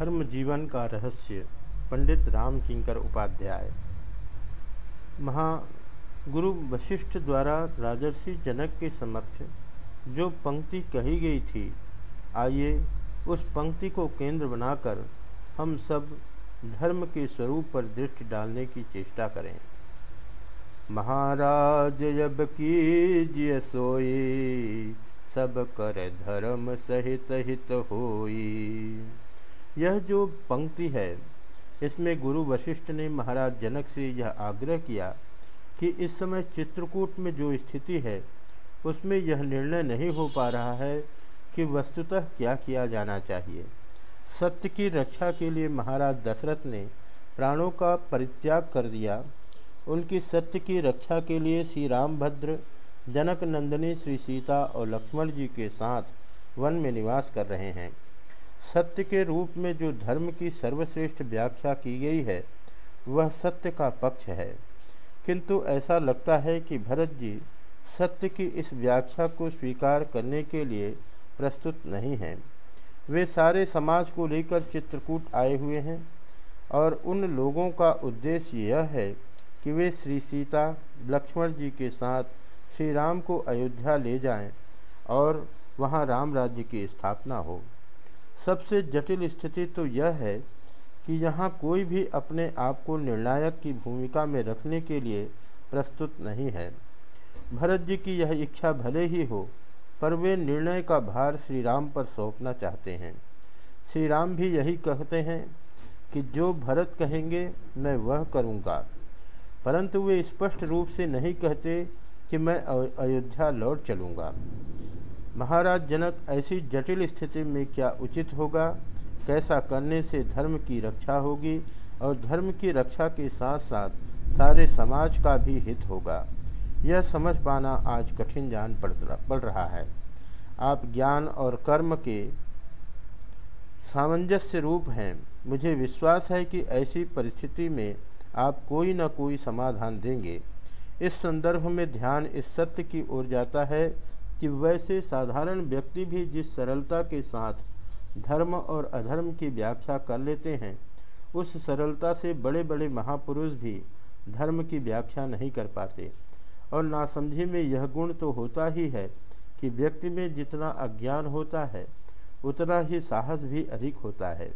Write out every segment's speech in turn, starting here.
धर्म जीवन का रहस्य, पंडित राम किंकर उपाध्याय। महा गुरु वशिष्ठ द्वारा राजर्षि जनक के समक्ष जो पंक्ति कही गई थी, आइए उस पंक्ति को केंद्र बनाकर हम सब धर्म के स्वरूप पर दृष्टि डालने की चेष्टा करें। महाराज, जब कीजिए सोई, सब कर धर्म सहित हित होई। यह जो पंक्ति है, इसमें गुरु वशिष्ठ ने महाराज जनक से यह आग्रह किया कि इस समय चित्रकूट में जो स्थिति है, उसमें यह निर्णय नहीं हो पा रहा है कि वस्तुतः क्या किया जाना चाहिए। सत्य की रक्षा के लिए महाराज दशरथ ने प्राणों का परित्याग कर दिया। उनकी सत्य की रक्षा के लिए श्री रामभद्र जनक नंदनी श्री सीता और लक्ष्मण जी के साथ वन में निवास कर रहे हैं। सत्य के रूप में जो धर्म की सर्वश्रेष्ठ व्याख्या की गई है, वह सत्य का पक्ष है। किंतु ऐसा लगता है कि भरत जी सत्य की इस व्याख्या को स्वीकार करने के लिए प्रस्तुत नहीं हैं। वे सारे समाज को लेकर चित्रकूट आए हुए हैं और उन लोगों का उद्देश्य यह है कि वे श्री सीता, लक्ष्मण जी के साथ श्री राम को अयोध्या ले जाएँ और वहाँ राम राज्य की स्थापना हो। सबसे जटिल स्थिति तो यह है कि यहाँ कोई भी अपने आप को निर्णायक की भूमिका में रखने के लिए प्रस्तुत नहीं है। भरत जी की यह इच्छा भले ही हो, पर वे निर्णय का भार श्री राम पर सौंपना चाहते हैं। श्री राम भी यही कहते हैं कि जो भरत कहेंगे, मैं वह करूँगा। परंतु वे स्पष्ट रूप से नहीं कहते कि मैं अयोध्या लौट चलूँगा। महाराज जनक ऐसी जटिल स्थिति में क्या उचित होगा? कैसा करने से धर्म की रक्षा होगी और धर्म की रक्षा के साथ साथ सारे समाज का भी हित होगा? यह समझ पाना आज कठिन जान पड़ पड़ रहा है। आप ज्ञान और कर्म के सामंजस्य रूप हैं। मुझे विश्वास है कि ऐसी परिस्थिति में आप कोई न कोई समाधान देंगे। इस संदर्भ में ध्यान इस सत्य की ओर जाता है कि वैसे साधारण व्यक्ति भी जिस सरलता के साथ धर्म और अधर्म की व्याख्या कर लेते हैं, उस सरलता से बड़े बड़े महापुरुष भी धर्म की व्याख्या नहीं कर पाते। और नासमझी में यह गुण तो होता ही है कि व्यक्ति में जितना अज्ञान होता है, उतना ही साहस भी अधिक होता है।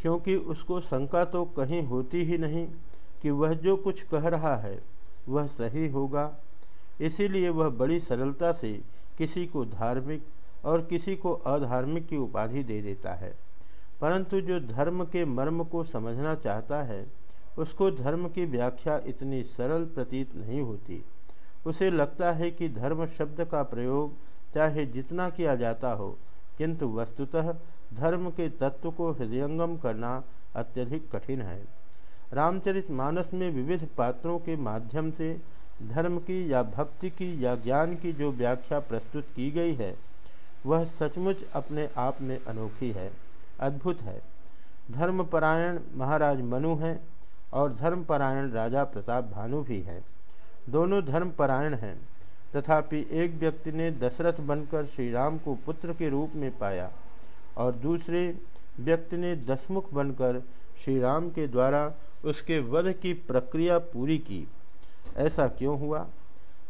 क्योंकि उसको शंका तो कहीं होती ही नहीं कि वह जो कुछ कह रहा है, वह सही होगा इसीलिए वह बड़ी सरलता से किसी को धार्मिक और किसी को अधार्मिक की उपाधि दे देता है। परंतु जो धर्म के मर्म को समझना चाहता है, उसको धर्म की व्याख्या इतनी सरल प्रतीत नहीं होती। उसे लगता है कि धर्म शब्द का प्रयोग चाहे जितना किया जाता हो, किंतु वस्तुतः धर्म के तत्व को हृदयंगम करना अत्यधिक कठिन है। रामचरित मानस में विविध पात्रों के माध्यम से धर्म की या भक्ति की या ज्ञान की जो व्याख्या प्रस्तुत की गई है, वह सचमुच अपने आप में अनोखी है, अद्भुत है। धर्मपरायण महाराज मनु हैं और धर्मपरायण राजा प्रताप भानु भी हैं। दोनों धर्मपरायण हैं। तथापि एक व्यक्ति ने दशरथ बनकर श्री राम को पुत्र के रूप में पाया और दूसरे व्यक्ति ने दसमुख बनकर श्री राम के द्वारा उसके वध की प्रक्रिया पूरी की। ऐसा क्यों हुआ?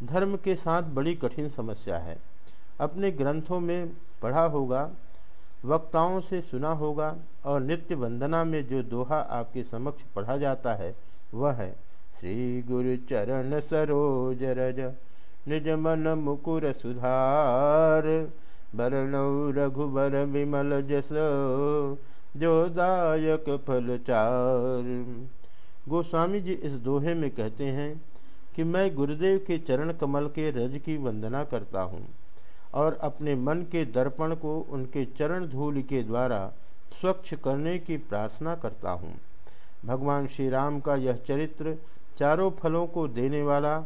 धर्म के साथ बड़ी कठिन समस्या है। अपने ग्रंथों में पढ़ा होगा, वक्ताओं से सुना होगा और नित्य वंदना में जो दोहा आपके समक्ष पढ़ा जाता है, वह है, श्री गुरु चरण सरोज रज, निज मन मुकुर सुधार बरनौ रघुबर विमल जस, जो दायक फल चार गोस्वामी जी इस दोहे में कहते हैं कि मैं गुरुदेव के चरण कमल के रज की वंदना करता हूँ और अपने मन के दर्पण को उनके चरण धूल के द्वारा स्वच्छ करने की प्रार्थना करता हूँ। भगवान श्री राम का यह चरित्र चारों फलों को देने वाला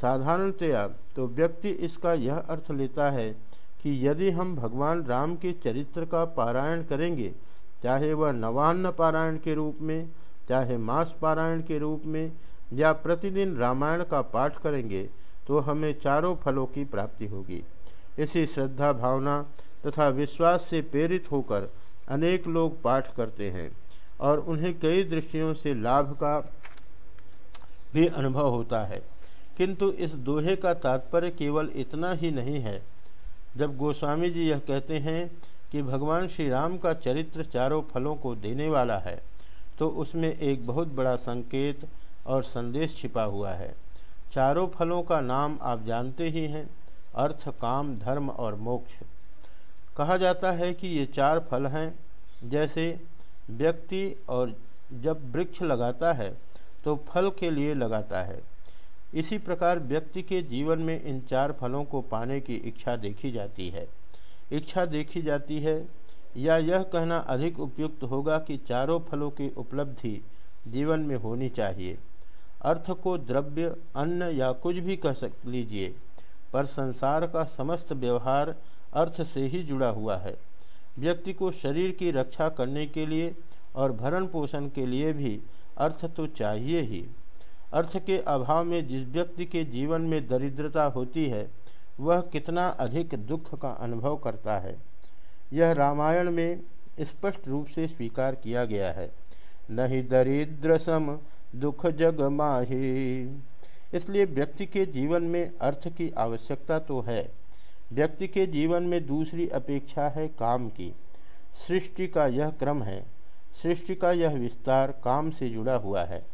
साधारणतया तो व्यक्ति इसका यह अर्थ लेता है कि यदि हम भगवान राम के चरित्र का पारायण करेंगे, चाहे वह नवान्न पारायण के रूप में, चाहे मास पारायण के रूप में या प्रतिदिन रामायण का पाठ करेंगे तो हमें चारों फलों की प्राप्ति होगी। इसी श्रद्धा भावना तथा विश्वास से प्रेरित होकर अनेक लोग पाठ करते हैं और उन्हें कई दृष्टियों से लाभ का भी अनुभव होता है। किंतु इस दोहे का तात्पर्य केवल इतना ही नहीं है। जब गोस्वामी जी यह कहते हैं कि भगवान श्री राम का चरित्र चारों फलों को देने वाला है तो उसमें एक बहुत बड़ा संकेत और संदेश छिपा हुआ है। चारों फलों का नाम आप जानते ही हैं, अर्थ, काम, धर्म और मोक्ष। कहा जाता है कि ये चार फल हैं, जैसे व्यक्ति और जब वृक्ष लगाता है तो फल के लिए लगाता है। इसी प्रकार व्यक्ति के जीवन में इन चार फलों को पाने की इच्छा देखी जाती है। इच्छा देखी जाती है, या यह कहना अधिक उपयुक्त होगा कि चारों फलों की उपलब्धि जीवन में होनी चाहिए। अर्थ को द्रव्य, अन्न या कुछ भी कह सक, लीजिए, पर संसार का समस्त व्यवहार अर्थ से ही जुड़ा हुआ है। व्यक्ति को शरीर की रक्षा करने के लिए और भरण पोषण के लिए भी अर्थ तो चाहिए ही। अर्थ के अभाव में जिस व्यक्ति के जीवन में दरिद्रता होती है, वह कितना अधिक दुख का अनुभव करता है। यह रामायण में स्पष्ट रूप से स्वीकार किया गया है। नहीं दरिद्र सम दुख जग माही। इसलिए व्यक्ति के जीवन में अर्थ की आवश्यकता तो है। व्यक्ति के जीवन में दूसरी अपेक्षा है काम की। सृष्टि का यह क्रम है। सृष्टि का यह विस्तार काम से जुड़ा हुआ है।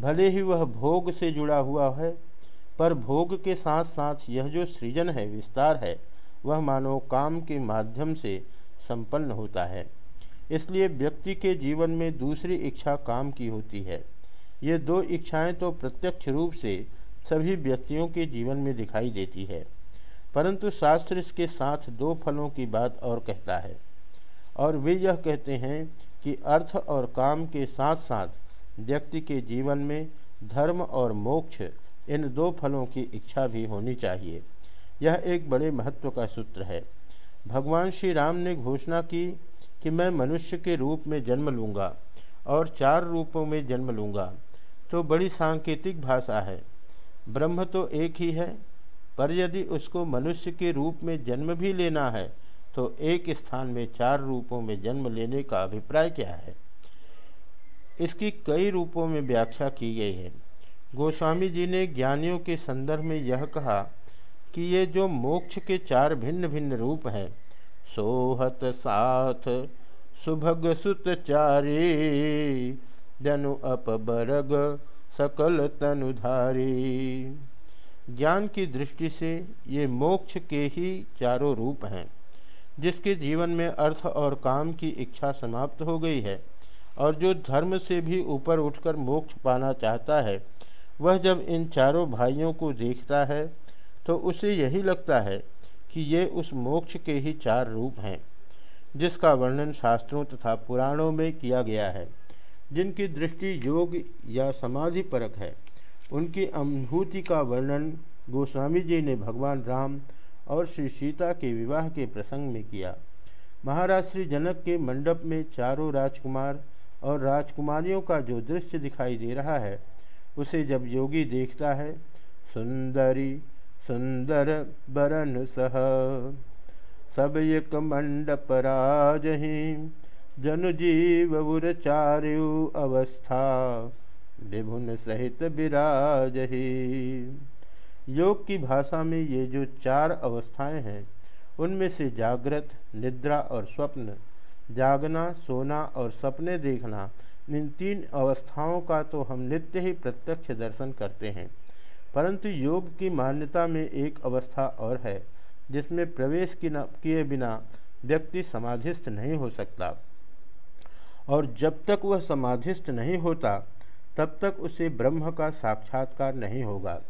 भले ही वह भोग से जुड़ा हुआ है, पर भोग के साथ साथ यह जो सृजन है, विस्तार है, वह मानव काम के माध्यम से संपन्न होता है। इसलिए व्यक्ति के जीवन में दूसरी इच्छा काम की होती है। ये दो इच्छाएँ तो प्रत्यक्ष रूप से सभी व्यक्तियों के जीवन में दिखाई देती है। परंतु शास्त्र इसके साथ दो फलों की बात और कहता है। और वे यह कहते हैं कि अर्थ और काम के साथ साथ व्यक्ति के जीवन में धर्म और मोक्ष, इन दो फलों की इच्छा भी होनी चाहिए। यह एक बड़े महत्व का सूत्र है। भगवान श्री राम ने घोषणा की कि मैं मनुष्य के रूप में जन्म लूँगा और चार रूपों में जन्म लूँगा। तो बड़ी सांकेतिक भाषा है। ब्रह्म तो एक ही है, पर यदि उसको मनुष्य के रूप में जन्म भी लेना है तो एक स्थान में चार रूपों में जन्म लेने का अभिप्राय क्या है? इसकी कई रूपों में व्याख्या की गई है। गोस्वामी जी ने ज्ञानियों के संदर्भ में यह कहा कि ये जो मोक्ष के चार भिन्न भिन्न रूप हैं, सोहत साथ सुभग सुतचारी जनु अपबरग सकल तनुधारी। ज्ञान की दृष्टि से ये मोक्ष के ही चारों रूप हैं, जिसके जीवन में अर्थ और काम की इच्छा समाप्त हो गई है, और जो धर्म से भी ऊपर उठकर मोक्ष पाना चाहता है, वह जब इन चारों भाइयों को देखता है तो उसे यही लगता है कि ये उस मोक्ष के ही चार रूप हैं, जिसका वर्णन शास्त्रों तथा पुराणों में किया गया है। जिनकी दृष्टि योग या समाधि परक है, उनकी अनुभूति का वर्णन गोस्वामी जी ने भगवान राम और श्री सीता के विवाह के प्रसंग में किया। महाराज श्री जनक के मंडप में चारों राजकुमार और राजकुमारियों का जो दृश्य दिखाई दे रहा है, उसे जब योगी देखता है, सुंदरी सुंदर बरन सह, सब एक मंडप राजही जन जीव उर चारु अवस्था, विभुन सहित विराजही। योग की भाषा में ये जो चार अवस्थाएँ हैं, उनमें से जागृत, निद्रा और स्वप्न, जागना, सोना और सपने देखना, इन तीन अवस्थाओं का तो हम नित्य ही प्रत्यक्ष दर्शन करते हैं। परंतु योग की मान्यता में एक अवस्था और है, जिसमें प्रवेश किए बिना व्यक्ति समाधिस्थ नहीं हो सकता। और जब तक वह समाधिस्थ नहीं होता, तब तक उसे ब्रह्म का साक्षात्कार नहीं होगा।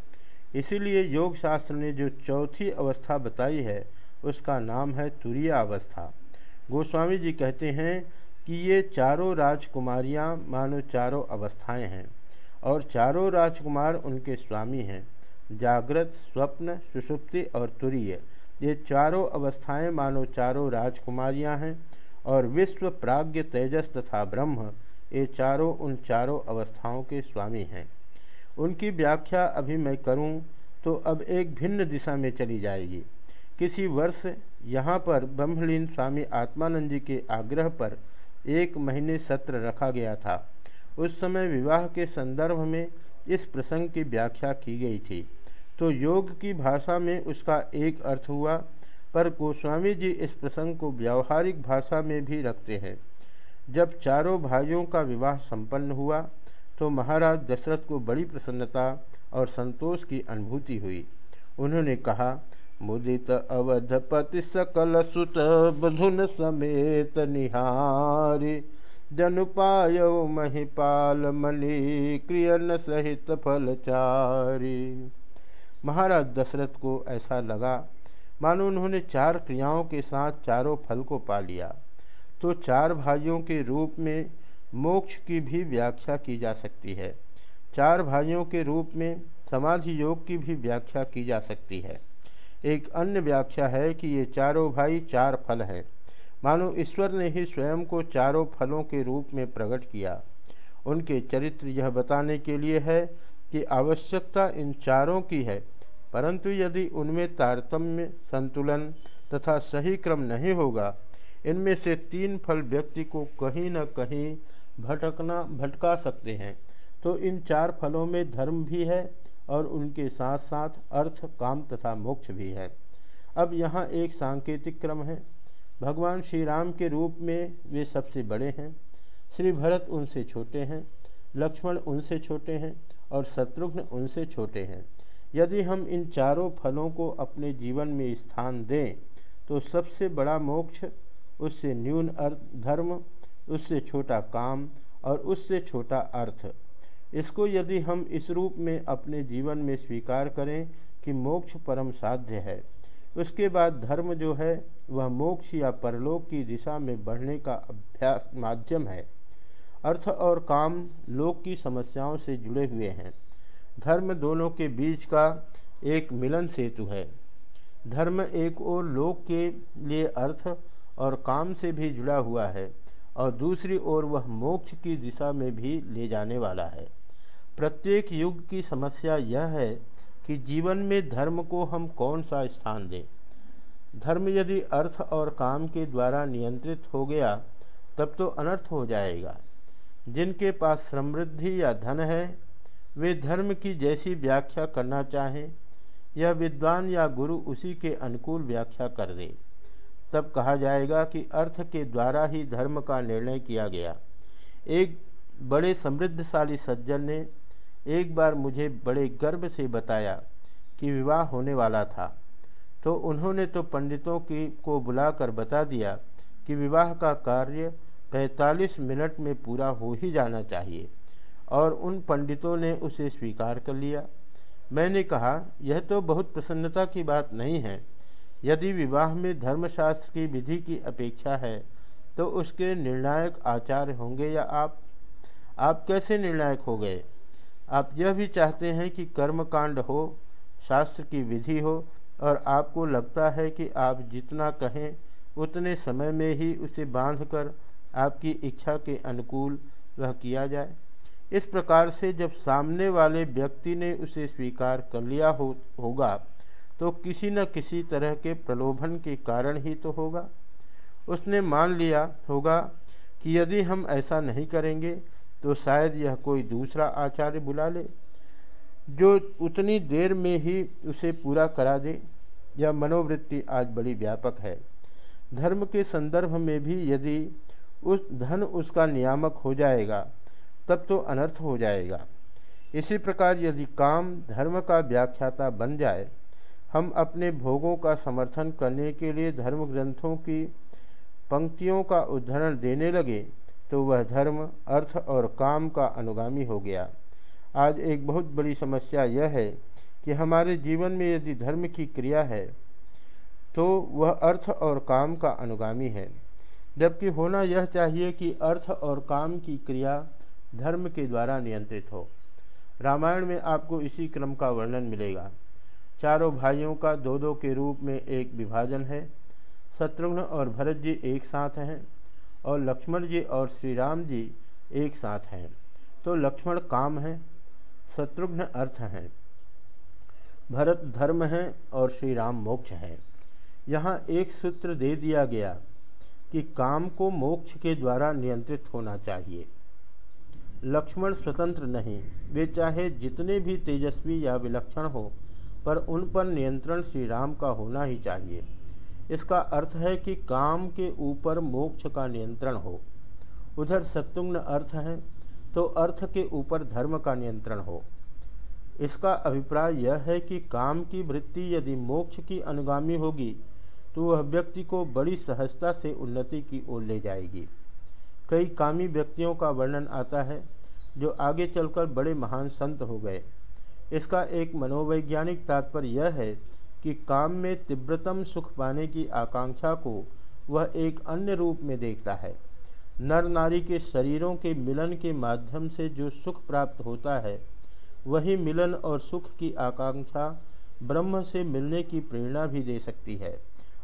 इसीलिए योग शास्त्र ने जो चौथी अवस्था बताई है, उसका नाम है तुरीय अवस्था गोस्वामी जी कहते हैं कि ये चारों राजकुमारियाँ मानो चारों अवस्थाएँ हैं और चारों राजकुमार उनके स्वामी हैं। जागृत, स्वप्न सुषुप्ति और तुरीय, ये चारों अवस्थाएँ मानो चारों राजकुमारियाँ हैं। और विश्व प्राग्ञ तेजस तथा ब्रह्म ये चारों उन चारों अवस्थाओं के स्वामी हैं। उनकी व्याख्या अभी मैं करूँ तो अब एक भिन्न दिशा में चली जाएगी। किसी वर्ष यहाँ पर ब्रह्मलीन स्वामी आत्मानंद जी के आग्रह पर एक महीने सत्र रखा गया था। उस समय विवाह के संदर्भ में इस प्रसंग की व्याख्या की गई थी। तो योग की भाषा में उसका एक अर्थ हुआ पर गोस्वामी जी इस प्रसंग को व्यावहारिक भाषा में भी रखते हैं। जब चारों भाइयों का विवाह संपन्न हुआ तो महाराज दशरथ को बड़ी प्रसन्नता और संतोष की अनुभूति हुई। उन्होंने कहा, मुदित अवधपति सकल सुत बधुन समेत निहारी। जनुपाय महिपाल मणि क्रियन सहित फलचारी महाराज दशरथ को ऐसा लगा मानो उन्होंने चार क्रियाओं के साथ चारों फल को पा लिया तो चार भाइयों के रूप में मोक्ष की भी व्याख्या की जा सकती है। चार भाइयों के रूप में समाधि योग की भी व्याख्या की जा सकती है। एक अन्य व्याख्या है कि ये चारों भाई चार फल हैं। मानो ईश्वर ने ही स्वयं को चारों फलों के रूप में प्रकट किया। उनके चरित्र यह बताने के लिए है कि आवश्यकता इन चारों की है परंतु यदि उनमें तारतम्य, संतुलन तथा सही क्रम नहीं होगा, इनमें से तीन फल व्यक्ति को कहीं न कहीं भटकना, भटका सकते हैं। तो इन चार फलों में धर्म भी है और उनके साथ साथ अर्थ, काम तथा मोक्ष भी है। अब यहाँ एक सांकेतिक क्रम है। भगवान श्री राम के रूप में वे सबसे बड़े हैं। श्री भरत उनसे छोटे हैं, लक्ष्मण उनसे छोटे हैं और शत्रुघ्न उनसे छोटे हैं। यदि हम इन चारों फलों को अपने जीवन में स्थान दें तो सबसे बड़ा मोक्ष, उससे न्यून अर्थ, धर्म, उससे छोटा काम और उससे छोटा अर्थ। इसको यदि हम इस रूप में अपने जीवन में स्वीकार करें कि मोक्ष परम साध्य है, उसके बाद धर्म जो है, वह मोक्ष या परलोक की दिशा में बढ़ने का अभ्यास माध्यम है। अर्थ और काम लोक की समस्याओं से जुड़े हुए हैं। धर्म दोनों के बीच का एक मिलन सेतु है। धर्म एक ओर लोक के लिए अर्थ और काम से भी जुड़ा हुआ है और दूसरी ओर वह मोक्ष की दिशा में भी ले जाने वाला है। प्रत्येक युग की समस्या यह है कि जीवन में धर्म को हम कौन सा स्थान दें? धर्म यदि अर्थ और काम के द्वारा नियंत्रित हो गया, तब तो अनर्थ हो जाएगा। जिनके पास समृद्धि या धन है वे धर्म की जैसी व्याख्या करना चाहें यह विद्वान या गुरु उसी के अनुकूल व्याख्या कर दे। तब कहा जाएगा कि अर्थ के द्वारा ही धर्म का निर्णय किया गया। एक बड़े समृद्धशाली सज्जन ने एक बार मुझे बड़े गर्व से बताया कि विवाह होने वाला था। तो उन्होंने तो पंडितों की को बुलाकर बता दिया कि विवाह का कार्य 45 मिनट में पूरा हो ही जाना चाहिए। और उन पंडितों ने उसे स्वीकार कर लिया। मैंने कहा, यह तो बहुत प्रसन्नता की बात नहीं है। यदि विवाह में धर्मशास्त्र की विधि की अपेक्षा है तो उसके निर्णायक आचार्य होंगे या आप? आप कैसे निर्णायक हो गए? आप यह भी चाहते हैं कि कर्मकांड हो, शास्त्र की विधि हो, और आपको लगता है कि आप जितना कहें, उतने समय में ही उसे बांधकर आपकी इच्छा के अनुकूल वह किया जाए। इस प्रकार से जब सामने वाले व्यक्ति ने उसे स्वीकार कर लिया हो, होगा तो किसी न किसी तरह के प्रलोभन के कारण ही तो होगा। उसने मान लिया होगा कि यदि हम ऐसा नहीं करेंगे तो शायद यह कोई दूसरा आचार्य बुला ले, जो उतनी देर में ही उसे पूरा करा दे। यह मनोवृत्ति आज बड़ी व्यापक है। धर्म के संदर्भ में भी यदि उस धन उसका नियामक हो जाएगा तब तो अनर्थ हो जाएगा। इसी प्रकार यदि काम धर्म का व्याख्याता बन जाए, हम अपने भोगों का समर्थन करने के लिए धर्म ग्रंथों की पंक्तियों का उदाहरण देने लगे तो वह धर्म, अर्थ और काम का अनुगामी हो गया। आज एक बहुत बड़ी समस्या यह है कि हमारे जीवन में यदि धर्म की क्रिया है तो वह अर्थ और काम का अनुगामी है। जबकि होना यह चाहिए कि अर्थ और काम की क्रिया धर्म के द्वारा नियंत्रित हो। रामायण में आपको इसी क्रम का वर्णन मिलेगा। चारों भाइयों का दो दो के रूप में एक विभाजन है। शत्रुघ्न और भरत जी एक साथ हैं और लक्ष्मण जी और श्री राम जी एक साथ हैं। तो लक्ष्मण काम है, शत्रुघ्न अर्थ हैं। भरत धर्म है और श्री राम मोक्ष है। यहाँ एक सूत्र दे दिया गया कि काम को मोक्ष के द्वारा नियंत्रित होना चाहिए। लक्ष्मण स्वतंत्र नहीं। वे चाहे जितने भी तेजस्वी या विलक्षण हो, पर उन पर नियंत्रण श्री राम का होना ही चाहिए। इसका अर्थ है कि काम के ऊपर मोक्ष का नियंत्रण हो। उधर सत्युग्न अर्थ है तो अर्थ के ऊपर धर्म का नियंत्रण हो। इसका अभिप्राय यह है कि काम की वृत्ति यदि मोक्ष की अनुगामी होगी तो वह व्यक्ति को बड़ी सहजता से उन्नति की ओर ले जाएगी। कई कामी व्यक्तियों का वर्णन आता है जो आगे चलकर बड़े महान संत हो गए। इसका एक मनोवैज्ञानिक तात्पर्य यह है कि काम में तीव्रतम सुख पाने की आकांक्षा को वह एक अन्य रूप में देखता है। नर नारी के शरीरों के मिलन के माध्यम से जो सुख प्राप्त होता है, वही मिलन और सुख की आकांक्षा ब्रह्म से मिलने की प्रेरणा भी दे सकती है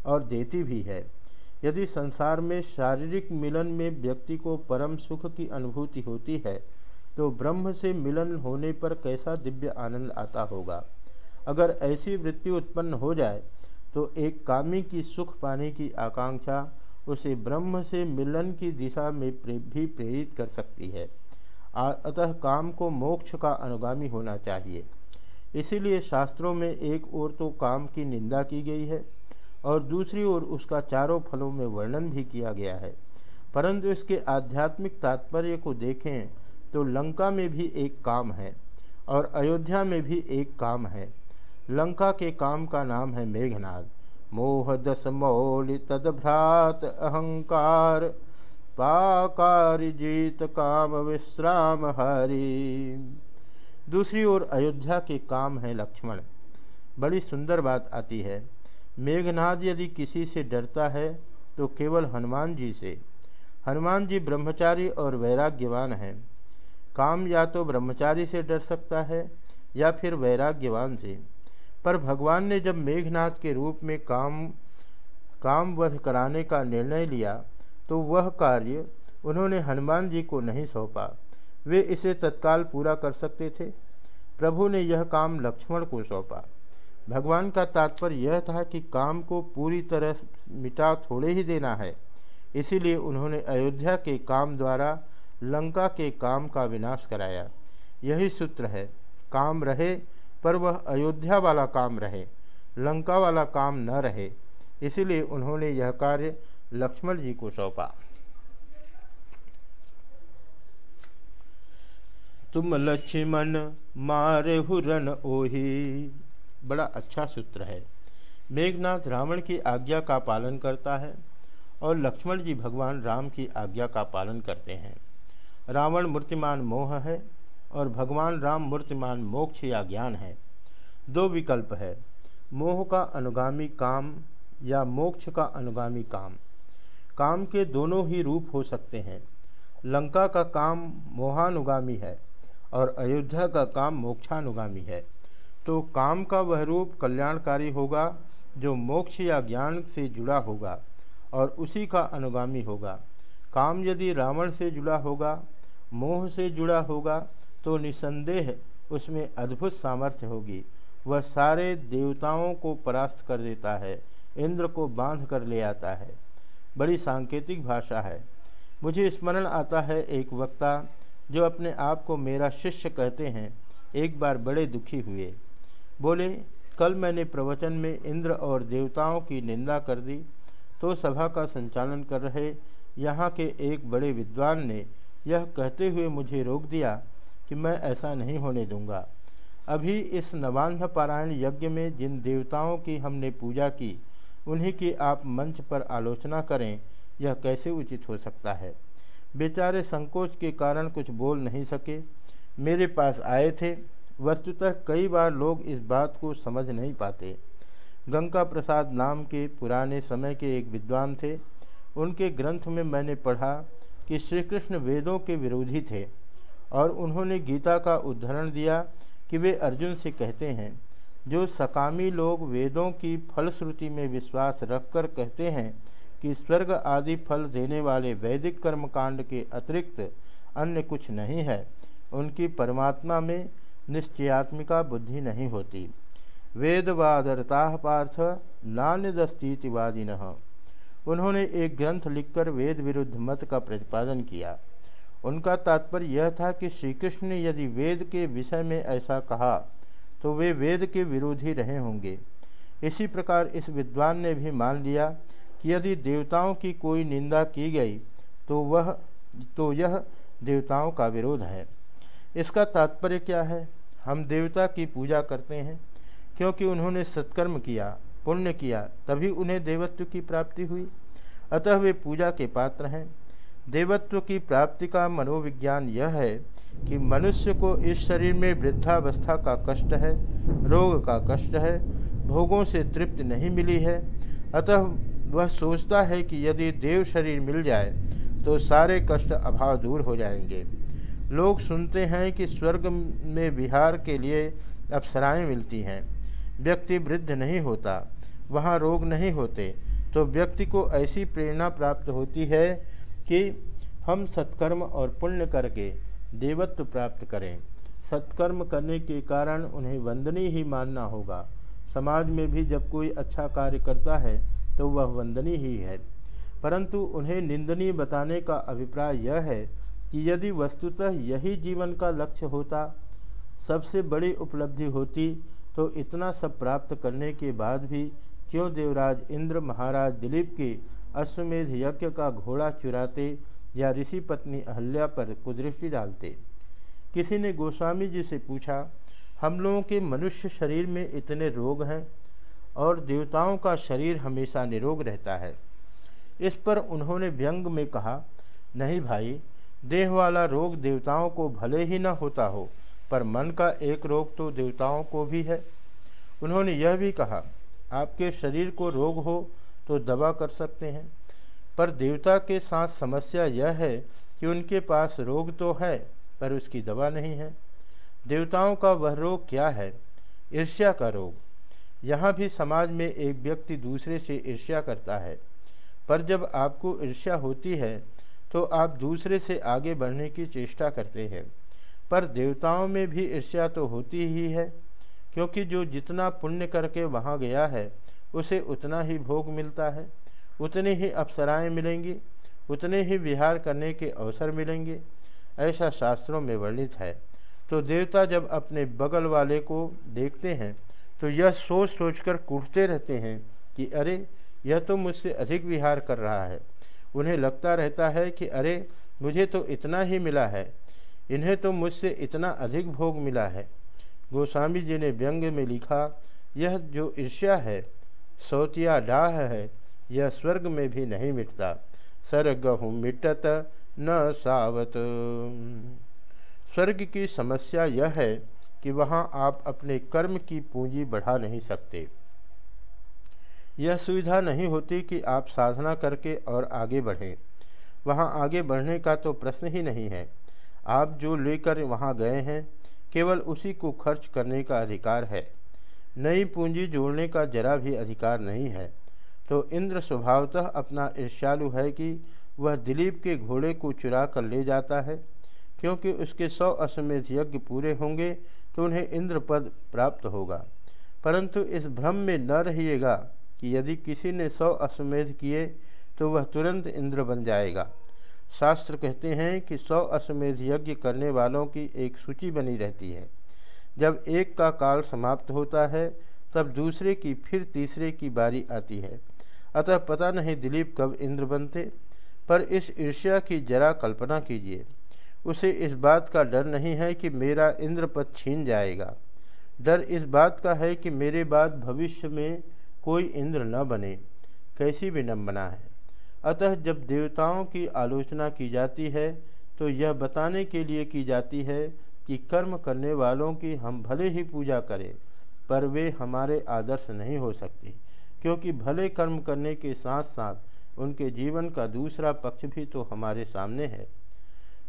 और देती भी है। यदि संसार में शारीरिक मिलन में व्यक्ति को परम सुख की अनुभूति होती है तो ब्रह्म से मिलन होने पर कैसा दिव्य आनंद आता होगा? अगर ऐसी वृत्ति उत्पन्न हो जाए तो एक कामी की सुख पाने की आकांक्षा उसे ब्रह्म से मिलन की दिशा में भी प्रेरित कर सकती है। अतः काम को मोक्ष का अनुगामी होना चाहिए। इसीलिए शास्त्रों में एक ओर तो काम की निंदा की गई है, और दूसरी ओर उसका चारों फलों में वर्णन भी किया गया है। परंतु इसके आध्यात्मिक तात्पर्य को देखें तो लंका में भी एक काम है और अयोध्या में भी एक काम है। लंका के काम का नाम है मेघनाद मोह दस मौल तदभ्रात अहंकार, पाकार जीत काम विश्राम हरि। दूसरी ओर अयोध्या के काम है लक्ष्मण। बड़ी सुंदर बात आती है। मेघनाद यदि किसी से डरता है तो केवल हनुमान जी से। हनुमान जी ब्रह्मचारी और वैराग्यवान हैं। काम या तो ब्रह्मचारी से डर सकता है, या फिर वैराग्यवान से। पर भगवान ने जब मेघनाथ के रूप में काम काम वध कराने का निर्णय लिया तो वह कार्य उन्होंने हनुमान जी को नहीं सौंपा। वे इसे तत्काल पूरा कर सकते थे। प्रभु ने यह काम लक्ष्मण को सौंपा। भगवान का तात्पर्य यह था कि काम को पूरी तरह मिटा थोड़े ही देना है। इसीलिए उन्होंने अयोध्या के काम द्वारा लंका के काम का विनाश कराया। यही सूत्र है, काम रहे पर वह अयोध्या वाला काम रहे, लंका वाला काम न रहे। इसीलिए उन्होंने यह कार्य लक्ष्मण जी को सौंपा। तुम लक्ष्मण मारे हुरन ओही। बड़ा अच्छा सूत्र है। मेघनाथ रावण की आज्ञा का पालन करता है और लक्ष्मण जी भगवान राम की आज्ञा का पालन करते हैं। रावण मूर्तिमान मोह है और भगवान राम मूर्तिमान मोक्ष या ज्ञान है। दो विकल्प है, मोह का अनुगामी काम या मोक्ष का अनुगामी काम। काम के दोनों ही रूप हो सकते हैं। लंका का काम मोहानुगामी है और अयोध्या का काम मोक्षानुगामी है। तो काम का वह रूप कल्याणकारी होगा जो मोक्ष या ज्ञान से जुड़ा होगा और उसी का अनुगामी होगा। काम यदि रावण से जुड़ा होगा मोह से जुड़ा होगा तो निसंदेह उसमें अद्भुत सामर्थ्य होगी। वह सारे देवताओं को परास्त कर देता है, इंद्र को बाँध कर ले आता है। बड़ी सांकेतिक भाषा है। मुझे स्मरण आता है एक वक्ता जो अपने आप को मेरा शिष्य कहते हैं, एक बार बड़े दुखी हुए। बोले, कल मैंने प्रवचन में इंद्र और देवताओं की निंदा कर दी तो सभा का संचालन कर रहे यहाँ के एक बड़े विद्वान ने यह कहते हुए मुझे रोक दिया कि मैं ऐसा नहीं होने दूँगा। अभी इस नवान्ह पारायण यज्ञ में जिन देवताओं की हमने पूजा की, उन्हीं की आप मंच पर आलोचना करें, यह कैसे उचित हो सकता है? बेचारे संकोच के कारण कुछ बोल नहीं सके। मेरे पास आए थे, वस्तुतः कई बार लोग इस बात को समझ नहीं पाते। गंगा प्रसाद नाम के पुराने समय के एक विद्वान थे। उनके ग्रंथ में मैंने पढ़ा कि श्री कृष्ण वेदों के विरोधी थे और उन्होंने गीता का उदाहरण दिया कि वे अर्जुन से कहते हैं, जो सकामी लोग वेदों की फलश्रुति में विश्वास रखकर कहते हैं कि स्वर्ग आदि फल देने वाले वैदिक कर्मकांड के अतिरिक्त अन्य कुछ नहीं है, उनकी परमात्मा में निश्चयात्मिका बुद्धि नहीं होती। वेदवादरता पार्थ नान्यदस्तीतिवादिन उन्होंने एक ग्रंथ लिखकर वेद विरुद्ध मत का प्रतिपादन किया। उनका तात्पर्य यह था कि श्री कृष्ण ने यदि वेद के विषय में ऐसा कहा तो वे वेद के विरोधी रहे होंगे। इसी प्रकार इस विद्वान ने भी मान लिया कि यदि देवताओं की कोई निंदा की गई तो वह तो यह देवताओं का विरोध है। इसका तात्पर्य क्या है? हम देवता की पूजा करते हैं, क्योंकि उन्होंने सत्कर्म किया। पुण्य किया, तभी उन्हें देवत्व की प्राप्ति हुई। अतः वे पूजा के पात्र हैं। देवत्व की प्राप्ति का मनोविज्ञान यह है कि मनुष्य को इस शरीर में वृद्धावस्था का कष्ट है, रोग का कष्ट है, भोगों से तृप्त नहीं मिली है। अतः वह सोचता है कि यदि देव शरीर मिल जाए तो सारे कष्ट अभाव दूर हो जाएँगे। लोग सुनते हैं कि स्वर्ग में विहार के लिए अप्सराएँ मिलती हैं। व्यक्ति वृद्ध नहीं होता। वहाँ रोग नहीं होते। तो व्यक्ति को ऐसी प्रेरणा प्राप्त होती है कि हम सत्कर्म और पुण्य करके देवत्व प्राप्त करें। सत्कर्म करने के कारण उन्हें वंदनीय ही मानना होगा। समाज में भी जब कोई अच्छा कार्य करता है तो वह वंदनीय ही है। परंतु उन्हें निंदनीय बताने का अभिप्राय यह है कि यदि वस्तुतः यही जीवन का लक्ष्य होता, सबसे बड़ी उपलब्धि होती तो इतना सब प्राप्त करने के बाद भी क्यों देवराज इंद्र महाराज दिलीप के अश्वमेध यज्ञ का घोड़ा चुराते या ऋषि पत्नी अहल्या पर कुदृष्टि डालते? किसी ने गोस्वामी जी से पूछा, हम लोगों के मनुष्य शरीर में इतने रोग हैं और देवताओं का शरीर हमेशा निरोग रहता है। इस पर उन्होंने व्यंग में कहा, नहीं भाई, देह वाला रोग देवताओं को भले ही न होता हो, पर मन का एक रोग तो देवताओं को भी है। उन्होंने यह भी कहा आपके शरीर को रोग हो तो दवा कर सकते हैं। पर देवता के साथ समस्या यह है कि उनके पास रोग तो है, पर उसकी दवा नहीं है। देवताओं का वह रोग क्या है? ईर्ष्या का रोग। यहाँ भी समाज में एक व्यक्ति दूसरे से ईर्ष्या करता है। पर जब आपको ईर्ष्या होती है तो आप दूसरे से आगे बढ़ने की चेष्टा करते हैं। पर देवताओं में भी ईर्ष्या तो होती ही है। क्योंकि जो जितना पुण्य करके वहाँ गया है, उसे उतना ही भोग मिलता है। उतनी ही अप्सराएँ मिलेंगी, उतने ही विहार करने के अवसर मिलेंगे, ऐसा शास्त्रों में वर्णित है। तो देवता जब अपने बगल वाले को देखते हैं तो यह सोच सोच कर कूटते रहते हैं कि, अरे, यह तो मुझसे अधिक विहार कर रहा है। उन्हें लगता रहता है कि, अरे, मुझे तो इतना ही मिला है। इन्हें तो मुझसे इतना अधिक भोग मिला है। गोस्वामी जी ने व्यंग में लिखा, यह जो ईर्ष्या है, सौतिया डाह है, यह स्वर्ग में भी नहीं मिटता। सरगहु मिटत न सावत। स्वर्ग की समस्या यह है कि वहाँ आप अपने कर्म की पूंजी बढ़ा नहीं सकते। यह सुविधा नहीं होती कि आप साधना करके और आगे बढ़ें। वहाँ आगे बढ़ने का तो प्रश्न ही नहीं है। आप जो लेकर वहाँ गए हैं केवल उसी को खर्च करने का अधिकार है। नई पूंजी जोड़ने का जरा भी अधिकार नहीं है। तो इंद्र स्वभावतः अपना ईर्ष्यालु है कि वह दिलीप के घोड़े को चुरा कर ले जाता है। क्योंकि उसके सौ अश्वमेध यज्ञ पूरे होंगे तो उन्हें इंद्र पद प्राप्त होगा। परंतु इस भ्रम में न रहिएगा कि यदि किसी ने सौ अश्वमेध किए तो वह तुरंत इंद्र बन जाएगा। शास्त्र कहते हैं कि सौ अश्वमेध यज्ञ करने वालों की एक सूची बनी रहती है। जब एक का काल समाप्त होता है, तब दूसरे की फिर तीसरे की बारी आती है। अतः पता नहीं दिलीप कब इंद्र बनते, पर इस ईर्ष्या की जरा कल्पना कीजिए। उसे इस बात का डर नहीं है कि मेरा इंद्र पद छीन जाएगा। डर इस बात का है कि मेरे बाद भविष्य में कोई इंद्र न बने। कैसी विनम्बना है? अतः जब देवताओं की आलोचना की जाती है तो यह बताने के लिए की जाती है कि कर्म करने वालों की हम भले ही पूजा करें, पर वे हमारे आदर्श नहीं हो सकते, क्योंकि भले कर्म करने के साथ साथ उनके जीवन का दूसरा पक्ष भी तो हमारे सामने है।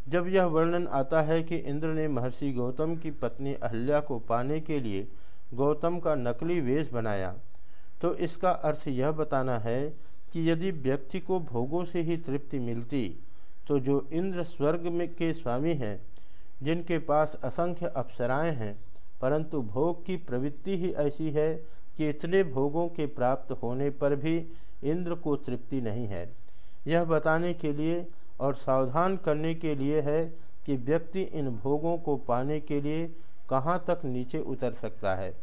जब यह वर्णन आता है कि इंद्र ने महर्षि गौतम की पत्नी अहल्या को पाने के लिए गौतम का नकली वेश बनाया तो इसका अर्थ यह बताना है कि यदि व्यक्ति को भोगों से ही तृप्ति मिलती तो जो इंद्र स्वर्ग में के स्वामी हैं, जिनके पास असंख्य अप्सराएँ हैं, परंतु भोग की प्रवृत्ति ही ऐसी है कि इतने भोगों के प्राप्त होने पर भी इंद्र को तृप्ति नहीं है। यह बताने के लिए और सावधान करने के लिए है कि व्यक्ति इन भोगों को पाने के लिए कहाँ तक नीचे उतर सकता है।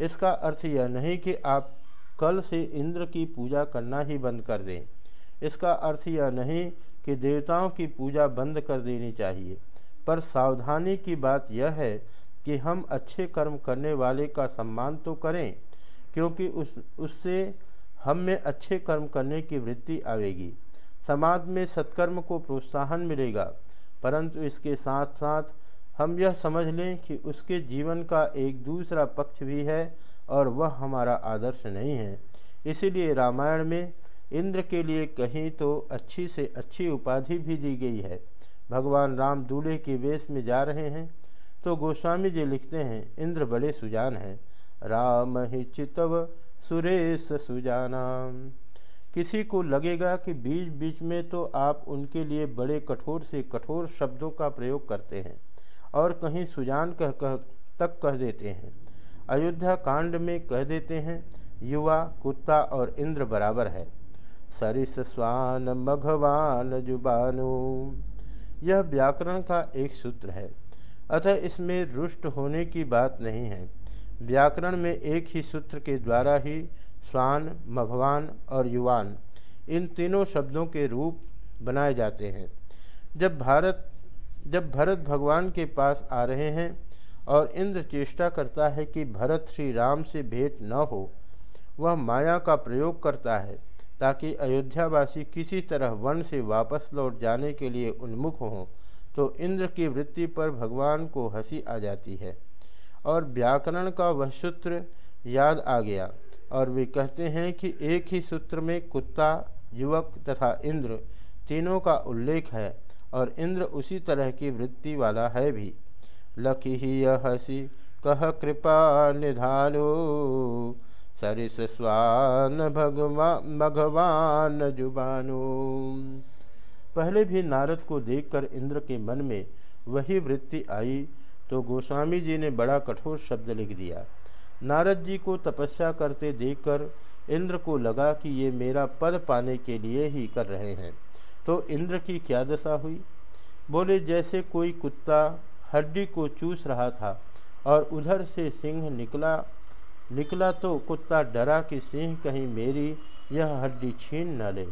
इसका अर्थ यह नहीं कि आप कल से इंद्र की पूजा करना ही बंद कर दें। इसका अर्थ यह नहीं कि देवताओं की पूजा बंद कर देनी चाहिए, पर सावधानी की बात यह है कि हम अच्छे कर्म करने वाले का सम्मान तो करें, क्योंकि उस, उससे हम में अच्छे कर्म करने की वृत्ति आवेगी। समाज में सत्कर्म को प्रोत्साहन मिलेगा, परंतु इसके साथ साथ हम यह समझ लें कि उसके जीवन का एक दूसरा पक्ष भी है और वह हमारा आदर्श नहीं है। इसीलिए रामायण में इंद्र के लिए कहीं तो अच्छी से अच्छी उपाधि भी दी गई है। भगवान राम दूल्हे के वेश में जा रहे हैं तो गोस्वामी जी लिखते हैं, इंद्र बड़े सुजान हैं। राम ही चितव सुरेश सुजाना किसी को लगेगा कि बीच बीच में तो आप उनके लिए बड़े कठोर से कठोर शब्दों का प्रयोग करते हैं और कहीं सुजान कह कह तक कह देते हैं। अयोध्या कांड में कह देते हैं, युवा, कुत्ता और इंद्र बराबर है। सरिस स्वान मघवान जुबानु। यह व्याकरण का एक सूत्र है। अतः इसमें रुष्ट होने की बात नहीं है। व्याकरण में एक ही सूत्र के द्वारा ही स्वान, मघवान और युवान, इन तीनों शब्दों के रूप बनाए जाते हैं। जब भारत, जब भरत भगवान के पास आ रहे हैं और इंद्र चेष्टा करता है कि भरत श्री राम से भेंट न हो। वह माया का प्रयोग करता है, ताकि अयोध्यावासी किसी तरह वन से वापस लौट जाने के लिए उन्मुख हों तो इंद्र की वृत्ति पर भगवान को हँसी आ जाती है। और व्याकरण का वह सूत्र याद आ गया, और वे कहते हैं कि एक ही सूत्र में कुत्ता, युवक तथा इंद्र तीनों का उल्लेख है, और इंद्र उसी तरह की वृत्ति वाला है भी। यह हसी, कह कृपा निधानो। सरिस स्वान भगवान भगवान जुबानो। पहले भी नारद को देखकर इंद्र के मन में वही वृत्ति आई तो गोस्वामी जी ने बड़ा कठोर शब्द लिख दिया। नारद जी को तपस्या करते देखकर इंद्र को लगा कि ये मेरा पद पाने के लिए ही कर रहे हैं। तो इंद्र की क्या दशा हुई? बोले, जैसे कोई कुत्ता हड्डी को चूस रहा था और उधर से सिंह निकला। निकला तो कुत्ता डरा कि सिंह कहीं मेरी यह हड्डी छीन न ले।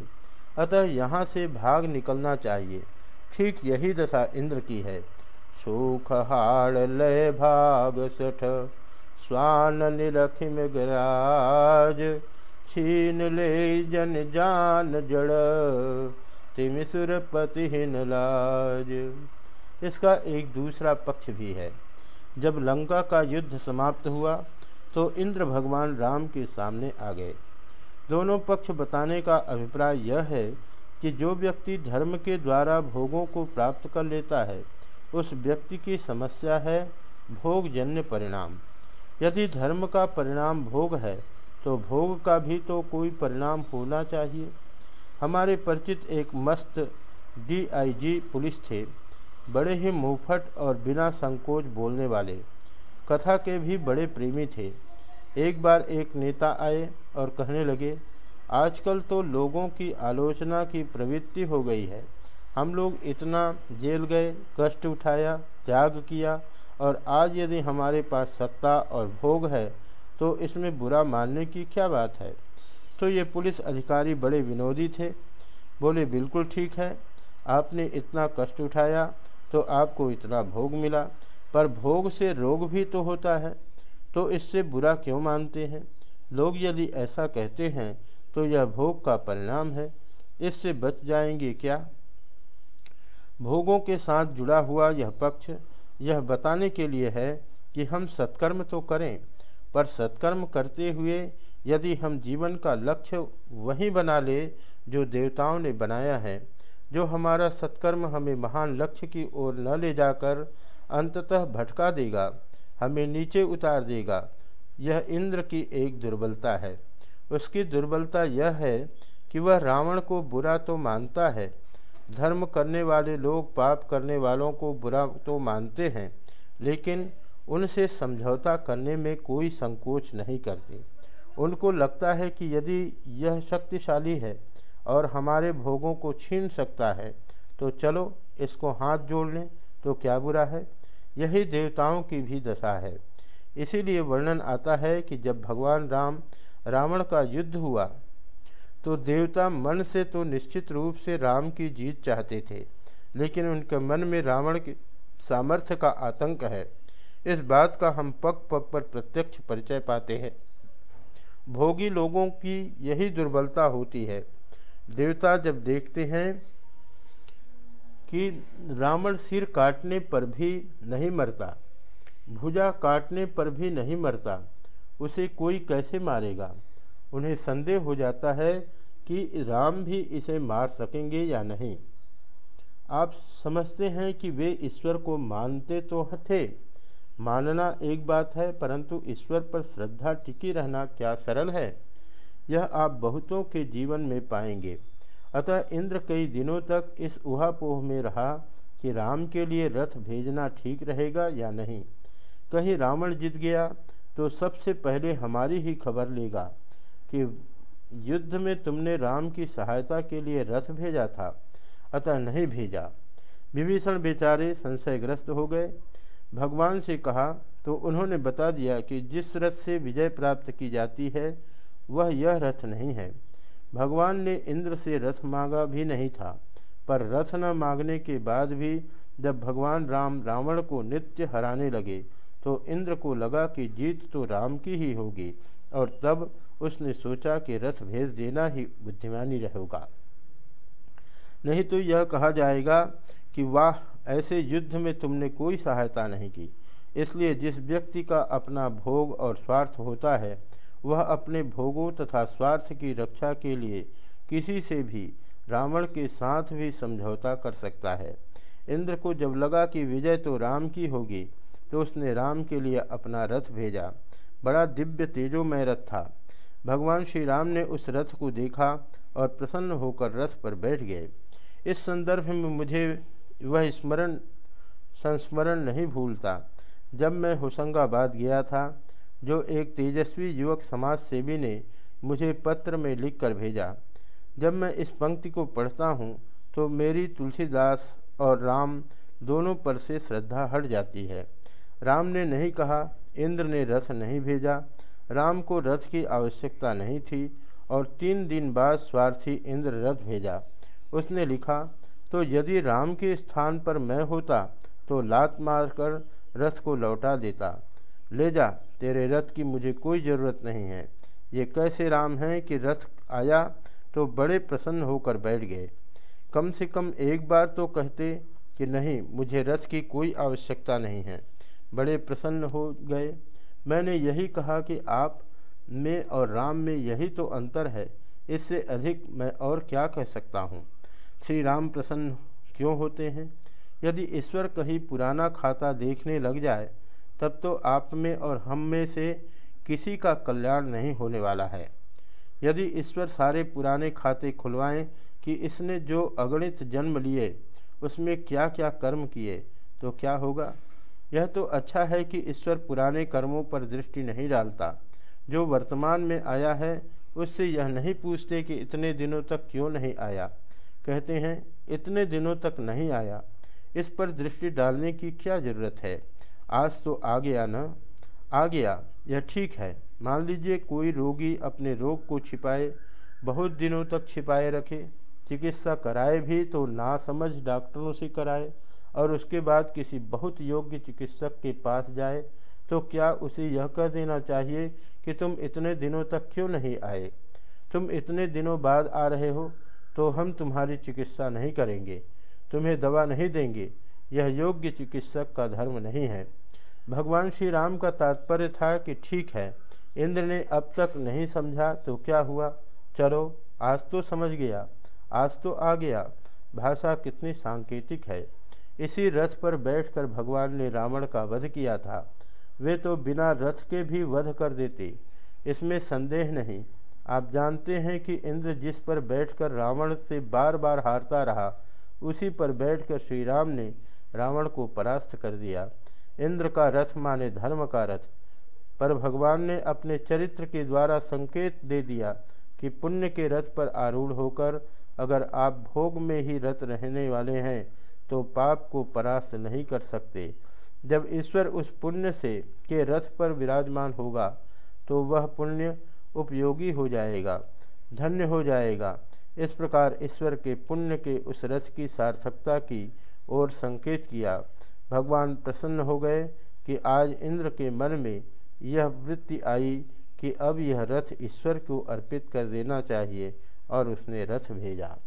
अतः यहाँ से भाग निकलना चाहिए। ठीक यही दशा इंद्र की है। सुख हाड़ लय भाग सठ, स्वान निरखिम गराज छीन ले जन जान जड़ तिमिसुर पतिहीन लाज। इसका एक दूसरा पक्ष भी है। जब लंका का युद्ध समाप्त हुआ तो इंद्र भगवान राम के सामने आ गए। दोनों पक्ष बताने का अभिप्राय यह है कि जो व्यक्ति धर्म के द्वारा भोगों को प्राप्त कर लेता है, उस व्यक्ति की समस्या है भोगजन्य परिणाम। यदि धर्म का परिणाम भोग है तो भोग का भी तो कोई परिणाम होना चाहिए। हमारे परिचित एक मस्त डीआईजी पुलिस थे। बड़े ही मुँहफट और बिना संकोच बोलने वाले। कथा के भी बड़े प्रेमी थे। एक बार एक नेता आए और कहने लगे, आजकल तो लोगों की आलोचना की प्रवृत्ति हो गई है। हम लोग इतना जेल गए, कष्ट उठाया, त्याग किया और आज यदि हमारे पास सत्ता और भोग है तो इसमें बुरा मानने की क्या बात है? तो ये पुलिस अधिकारी बड़े विनोदी थे। बोले, बिल्कुल ठीक है। आपने इतना कष्ट उठाया तो आपको इतना भोग मिला। पर भोग से रोग भी तो होता है। तो इससे बुरा क्यों मानते हैं? लोग यदि ऐसा कहते हैं तो यह भोग का परिणाम है। इससे बच जाएँगे क्या? भोगों के साथ जुड़ा हुआ यह पक्ष यह बताने के लिए है कि हम सत्कर्म तो करें, पर सत्कर्म करते हुए यदि हम जीवन का लक्ष्य वही बना ले जो देवताओं ने बनाया है जो हमारा सत्कर्म हमें महान लक्ष्य की ओर न ले जाकर अंततः भटका देगा, हमें नीचे उतार देगा। यह इंद्र की एक दुर्बलता है। उसकी दुर्बलता यह है कि वह रावण को बुरा तो मानता है, धर्म करने वाले लोग, पाप करने वालों को बुरा तो मानते हैं, लेकिन उनसे समझौता करने में कोई संकोच नहीं करते। उनको लगता है कि यदि यह शक्तिशाली है और हमारे भोगों को छीन सकता है। तो चलो, इसको हाथ जोड़ लें तो क्या बुरा है? यही देवताओं की भी दशा है। इसीलिए वर्णन आता है कि जब भगवान राम, रावण का युद्ध हुआ तो देवता मन से तो निश्चित रूप से राम की जीत चाहते थे, लेकिन उनके मन में रावण के सामर्थ्य का आतंक है। इस बात का हम पग पग पर प्रत्यक्ष परिचय पाते हैं। भोगी लोगों की यही दुर्बलता होती है। देवता जब देखते हैं कि रावण सिर काटने पर भी नहीं मरता, भुजा काटने पर भी नहीं मरता, उसे कोई कैसे मारेगा? उन्हें संदेह हो जाता है कि राम भी इसे मार सकेंगे या नहीं। आप समझते हैं कि वे ईश्वर को मानते तो थे। मानना एक बात है, परंतु ईश्वर पर श्रद्धा टिकी रहना क्या सरल है? यह आप बहुतों के जीवन में पाएँगे। अतः इंद्र कई दिनों तक इस उहापोह में रहा कि राम के लिए रथ भेजना ठीक रहेगा या नहीं। कहीं रावण जीत गया तो सबसे पहले हमारी ही खबर लेगा कि युद्ध में तुमने राम की सहायता के लिए रथ भेजा था। अतः नहीं भेजा। विभीषण बेचारे संशयग्रस्त हो गए। भगवान से कहा तो उन्होंने बता दिया कि जिस रथ से विजय प्राप्त की जाती है वह यह रथ नहीं है। भगवान ने इंद्र से रथ मांगा भी नहीं था, पर रथ न मांगने के बाद भी जब भगवान राम रावण को नित्य हराने लगे तो इंद्र को लगा कि जीत तो राम की ही होगी, और तब उसने सोचा कि रथ भेज देना ही बुद्धिमानी रहेगा। नहीं तो यह कहा जाएगा कि वाह, ऐसे युद्ध में तुमने कोई सहायता नहीं की, इसलिए जिस व्यक्ति का अपना भोग और स्वार्थ होता है वह अपने भोगों तथा स्वार्थ की रक्षा के लिए किसी से भी रावण के साथ भी समझौता कर सकता है। इंद्र को जब लगा कि विजय तो राम की होगी तो उसने राम के लिए अपना रथ भेजा। बड़ा दिव्य तेजोमय रथ था। भगवान श्री राम ने उस रथ को देखा और प्रसन्न होकर रथ पर बैठ गए। इस संदर्भ में मुझे वह स्मरण, संस्मरण नहीं भूलता। जब मैं होशंगाबाद गया था जो एक तेजस्वी युवक समाज सेवी ने मुझे पत्र में लिख कर भेजा। जब मैं इस पंक्ति को पढ़ता हूँ तो मेरी तुलसीदास और राम दोनों पर से श्रद्धा हट जाती है। राम ने नहीं कहा, इंद्र ने रथ नहीं भेजा। राम को रथ की आवश्यकता नहीं थी और तीन दिन बाद स्वार्थी इंद्र रथ भेजा। उसने लिखा तो यदि राम के स्थान पर मैं होता तो लात मारकर रथ को लौटा देता। ले जा तेरे रथ की मुझे कोई ज़रूरत नहीं है। ये कैसे राम हैं कि रथ आया तो बड़े प्रसन्न होकर बैठ गए। कम से कम एक बार तो कहते कि नहीं, मुझे रथ की कोई आवश्यकता नहीं है। बड़े प्रसन्न हो गए। मैंने यही कहा कि आप में और राम में यही तो अंतर है, इससे अधिक मैं और क्या कह सकता हूँ? श्री राम प्रसन्न क्यों होते हैं? यदि ईश्वर कहीं पुराना खाता देखने लग जाए तब तो आप में और हम में से किसी का कल्याण नहीं होने वाला है। यदि ईश्वर सारे पुराने खाते खुलवाएँ कि इसने जो अगणित जन्म लिए, उसमें क्या क्या कर्म किए तो क्या होगा? यह तो अच्छा है कि ईश्वर पुराने कर्मों पर दृष्टि नहीं डालता। जो वर्तमान में आया है, उससे यह नहीं पूछते कि इतने दिनों तक क्यों नहीं आया। कहते हैं, इतने दिनों तक नहीं आया। इस पर दृष्टि डालने की क्या ज़रूरत है? आज तो आ गया न? आ गया। यह ठीक है। मान लीजिए कोई रोगी अपने रोग को छिपाए, बहुत दिनों तक छिपाए रखे, चिकित्सा कराए भी तो ना समझ डॉक्टरों से कराए और उसके बाद किसी बहुत योग्य चिकित्सक के पास जाए तो क्या उसे यह कह देना चाहिए कि तुम इतने दिनों तक क्यों नहीं आए? तुम इतने दिनों बाद आ रहे हो तो हम तुम्हारी चिकित्सा नहीं करेंगे। तुम्हें दवा नहीं देंगे। यह योग्य चिकित्सक का धर्म नहीं है। भगवान श्री राम का तात्पर्य था कि ठीक है, इंद्र ने अब तक नहीं समझा तो क्या हुआ? चलो, आज तो समझ गया, आज तो आ गया। भाषा कितनी सांकेतिक है। इसी रथ पर बैठकर भगवान ने रावण का वध किया था। वे तो बिना रथ के भी वध कर देते, इसमें संदेह नहीं। आप जानते हैं कि इंद्र जिस पर बैठकर रावण से बार बार हारता रहा, उसी पर बैठकर श्री राम ने रावण को परास्त कर दिया। इंद्र का रथ माने धर्म का रथ। पर भगवान ने अपने चरित्र के द्वारा संकेत दे दिया कि पुण्य के रथ पर आरूढ़ होकर अगर आप भोग में ही रत रहने वाले हैं तो पाप को परास्त नहीं कर सकते। जब ईश्वर उस पुण्य से के रथ पर विराजमान होगा तो वह पुण्य उपयोगी हो जाएगा, धन्य हो जाएगा। इस प्रकार ईश्वर के पुण्य के उस रथ की सार्थकता की ओर संकेत किया। भगवान प्रसन्न हो गए कि आज इंद्र के मन में यह वृत्ति आई कि अब यह रथ ईश्वर को अर्पित कर देना चाहिए और उसने रथ भेजा।